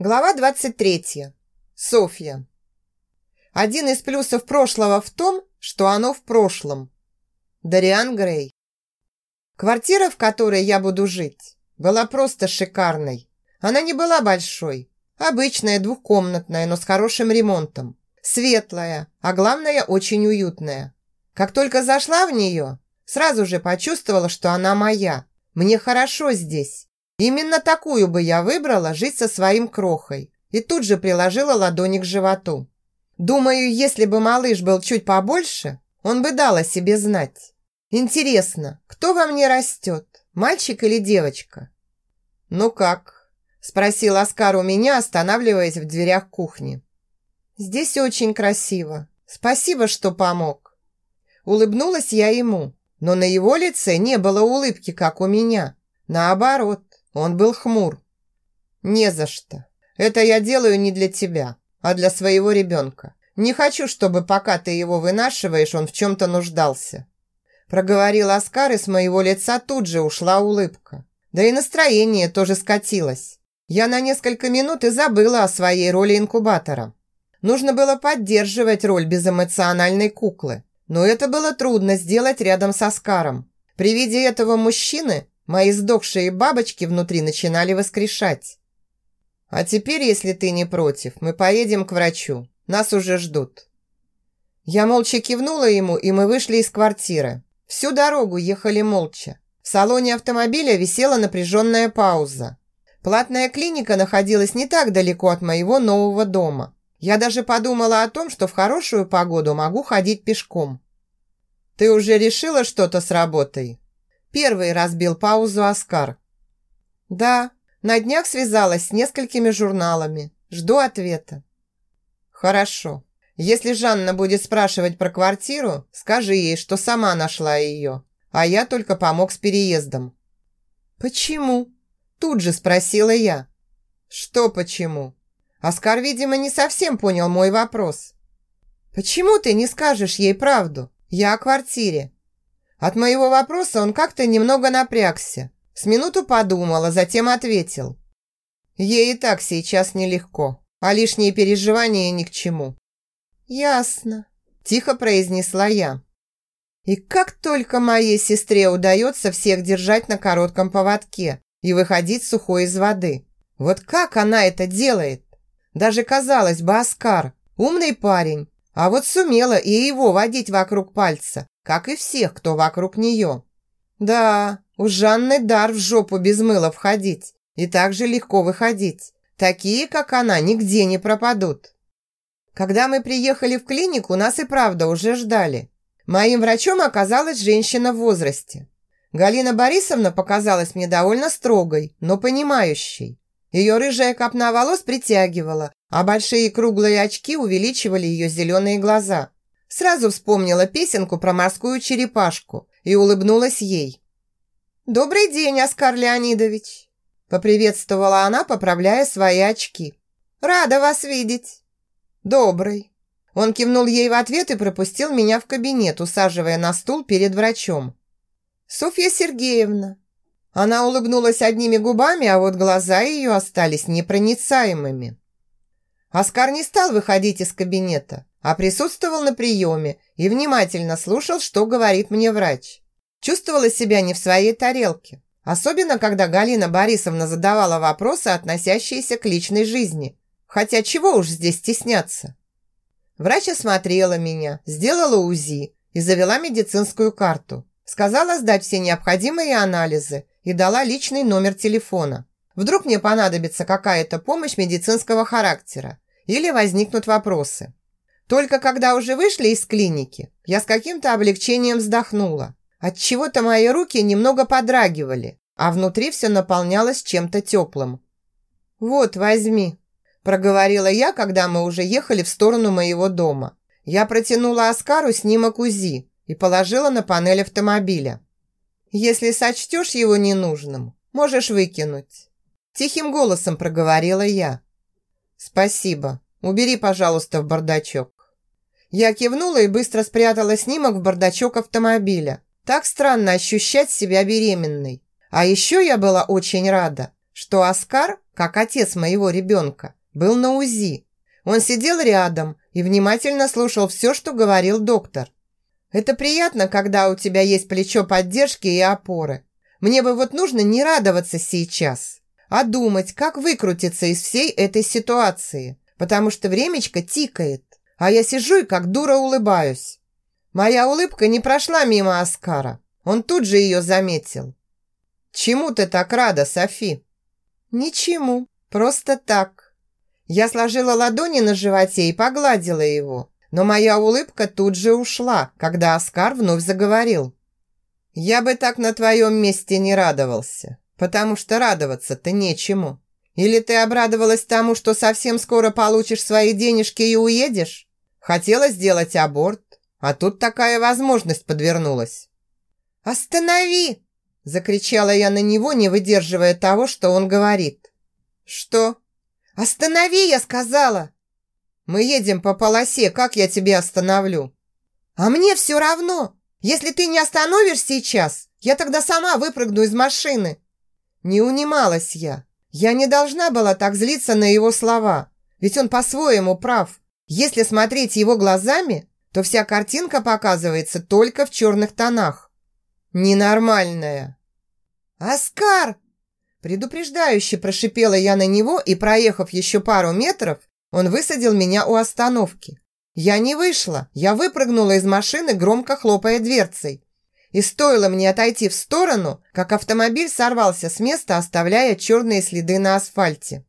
Глава 23. Софья. Один из плюсов прошлого в том, что оно в прошлом. Дариан Грей. Квартира, в которой я буду жить, была просто шикарной. Она не была большой, обычная двухкомнатная, но с хорошим ремонтом. Светлая, а главное, очень уютная. Как только зашла в нее, сразу же почувствовала, что она моя. Мне хорошо здесь. Именно такую бы я выбрала жить со своим крохой и тут же приложила ладони к животу. Думаю, если бы малыш был чуть побольше, он бы дал о себе знать. Интересно, кто во мне растет, мальчик или девочка? Ну как? Спросил Оскар у меня, останавливаясь в дверях кухни. Здесь очень красиво. Спасибо, что помог. Улыбнулась я ему, но на его лице не было улыбки, как у меня. Наоборот, он был хмур. «Не за что. Это я делаю не для тебя, а для своего ребенка. Не хочу, чтобы пока ты его вынашиваешь, он в чем-то нуждался». Проговорил Оскар, и с моего лица тут же ушла улыбка. Да и настроение тоже скатилось. Я на несколько минут и забыла о своей роли инкубатора. Нужно было поддерживать роль безэмоциональной куклы. Но это было трудно сделать рядом с Оскаром. При виде этого мужчины Мои сдохшие бабочки внутри начинали воскрешать. А теперь, если ты не против, мы поедем к врачу. Нас уже ждут. Я молча кивнула ему, и мы вышли из квартиры. Всю дорогу ехали молча. В салоне автомобиля висела напряженная пауза. Платная клиника находилась не так далеко от моего нового дома. Я даже подумала о том, что в хорошую погоду могу ходить пешком. «Ты уже решила что-то с работой?» Первый разбил паузу Оскар. Да, на днях связалась с несколькими журналами. Жду ответа. Хорошо. Если Жанна будет спрашивать про квартиру, скажи ей, что сама нашла ее, а я только помог с переездом. Почему? Тут же спросила я. Что почему? Оскар, видимо, не совсем понял мой вопрос. Почему ты не скажешь ей правду? Я о квартире. От моего вопроса он как-то немного напрягся. С минуту подумал, а затем ответил. Ей и так сейчас нелегко, а лишние переживания ни к чему. «Ясно», – тихо произнесла я. И как только моей сестре удается всех держать на коротком поводке и выходить сухой из воды. Вот как она это делает? Даже казалось бы, Оскар, умный парень, а вот сумела и его водить вокруг пальца, как и всех, кто вокруг нее. Да, у Жанны дар в жопу без мыла входить и так же легко выходить. Такие, как она, нигде не пропадут. Когда мы приехали в клинику, нас и правда уже ждали. Моим врачом оказалась женщина в возрасте. Галина Борисовна показалась мне довольно строгой, но понимающей. Ее рыжая копна волос притягивала, а большие круглые очки увеличивали ее зеленые глаза. Сразу вспомнила песенку про морскую черепашку и улыбнулась ей. «Добрый день, Оскар Леонидович!» Поприветствовала она, поправляя свои очки. «Рада вас видеть!» «Добрый!» Он кивнул ей в ответ и пропустил меня в кабинет, усаживая на стул перед врачом. «Софья Сергеевна!» Она улыбнулась одними губами, а вот глаза ее остались непроницаемыми. Оскар не стал выходить из кабинета а присутствовал на приеме и внимательно слушал, что говорит мне врач. Чувствовала себя не в своей тарелке, особенно когда Галина Борисовна задавала вопросы, относящиеся к личной жизни. Хотя чего уж здесь стесняться? Врач осмотрела меня, сделала УЗИ и завела медицинскую карту. Сказала сдать все необходимые анализы и дала личный номер телефона. Вдруг мне понадобится какая-то помощь медицинского характера или возникнут вопросы. Только когда уже вышли из клиники, я с каким-то облегчением вздохнула. От чего то мои руки немного подрагивали, а внутри все наполнялось чем-то теплым. «Вот, возьми», – проговорила я, когда мы уже ехали в сторону моего дома. Я протянула Оскару снимок УЗИ и положила на панель автомобиля. «Если сочтешь его ненужным, можешь выкинуть». Тихим голосом проговорила я. «Спасибо. Убери, пожалуйста, в бардачок». Я кивнула и быстро спрятала снимок в бардачок автомобиля. Так странно ощущать себя беременной. А еще я была очень рада, что Оскар как отец моего ребенка, был на УЗИ. Он сидел рядом и внимательно слушал все, что говорил доктор. Это приятно, когда у тебя есть плечо поддержки и опоры. Мне бы вот нужно не радоваться сейчас, а думать, как выкрутиться из всей этой ситуации, потому что времечко тикает, а я сижу и как дура улыбаюсь. Моя улыбка не прошла мимо Оскара. Он тут же ее заметил. «Чему ты так рада, Софи?» «Ничему, просто так». Я сложила ладони на животе и погладила его, но моя улыбка тут же ушла, когда Оскар вновь заговорил. «Я бы так на твоем месте не радовался, потому что радоваться-то нечему. Или ты обрадовалась тому, что совсем скоро получишь свои денежки и уедешь? Хотела сделать аборт, а тут такая возможность подвернулась». «Останови!» – закричала я на него, не выдерживая того, что он говорит. «Что?» «Останови, я сказала!» «Мы едем по полосе, как я тебе остановлю?» «А мне все равно! Если ты не остановишь сейчас, я тогда сама выпрыгну из машины!» Не унималась я. Я не должна была так злиться на его слова, ведь он по-своему прав. Если смотреть его глазами, то вся картинка показывается только в черных тонах. Ненормальная. «Оскар!» Предупреждающе прошипела я на него и, проехав еще пару метров, он высадил меня у остановки. Я не вышла, я выпрыгнула из машины, громко хлопая дверцей. И стоило мне отойти в сторону, как автомобиль сорвался с места, оставляя черные следы на асфальте.